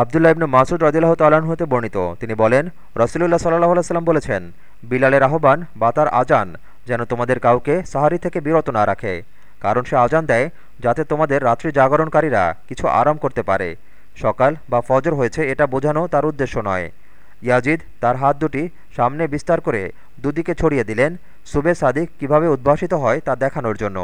আবদুল্লাহ ইবনু মাসুদ রদিল্লাহ তাল্লাহ্ন হতে বর্ণিত। তিনি বলেন রসুল্লাহ সাল্লাহ সাল্লাম বলেছেন বিলালের আহ্বান বা তার আজান যেন তোমাদের কাউকে সাহারি থেকে বিরত না রাখে। কারণ সে আজান দেয় যাতে তোমাদের রাত্রি জাগরণকারীরা কিছু আরাম করতে পারে। সকাল বা ফজর হয়েছে এটা বোঝানো তার উদ্দেশ্য নয়। ইয়াজিদ তার হাত দুটি সামনে বিস্তার করে দুদিকে ছড়িয়ে দিলেন, সুবে সাদিক কীভাবে উদ্ভাসিত হয় তা দেখানোর জন্য।